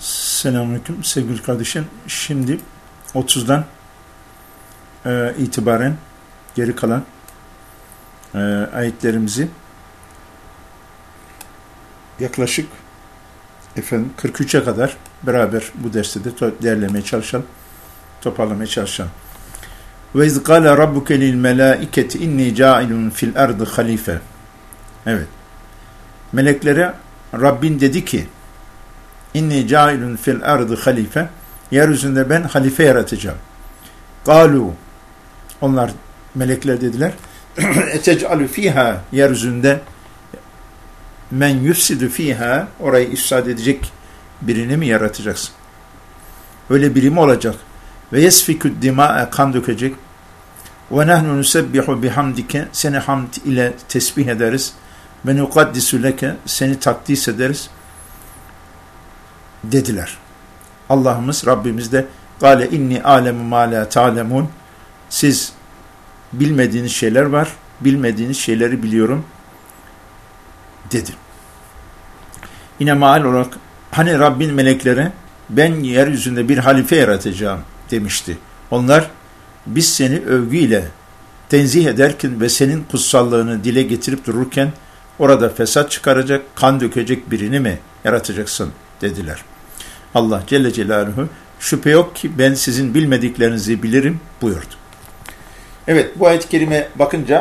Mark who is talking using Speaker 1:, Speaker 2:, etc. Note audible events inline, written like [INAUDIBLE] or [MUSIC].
Speaker 1: Selamünaleyküm sevgili kardeşim. Şimdi 30'dan e, itibaren geri kalan e, ayetlerimizi yaklaşık efendim 43'e kadar beraber bu derste de derlemeye çalışalım, toparlamaya çalışalım. Ve iz kâle rabbuke lil melâiketi inni câilun fil ardı halife. Evet. Meleklere Rabbin dedi ki inni cailun fil ardı halife yeryüzünde ben halife yaratacağım. Galu onlar melekler dediler [CLEARS THROAT] etec'alu fiha yeryüzünde men yufsidu fiha orayı ifsad edecek birini mi yaratacaksın? Öyle biri mi olacak? Ve yesfikü dima'e kan dökecek. Ve nahnu nusebbihu bihamdike seni hamd ile tesbih ederiz. Ve nukaddisu leke seni takdis ederiz dediler. Allah'ımız Rabbimiz de gale inni alemu ma la ta'lemun siz bilmediğiniz şeyler var bilmediğiniz şeyleri biliyorum dedi. Yine maal olarak hani Rabbin meleklere ben yeryüzünde bir halife yaratacağım demişti. Onlar biz seni övgüyle tenzih ederken ve senin kutsallığını dile getirip dururken orada fesat çıkaracak, kan dökecek birini mi yaratacaksın dediler. Allah Celle Celaluhu şüphe yok ki ben sizin bilmediklerinizi bilirim buyurdu. Evet bu ayet-i kerime bakınca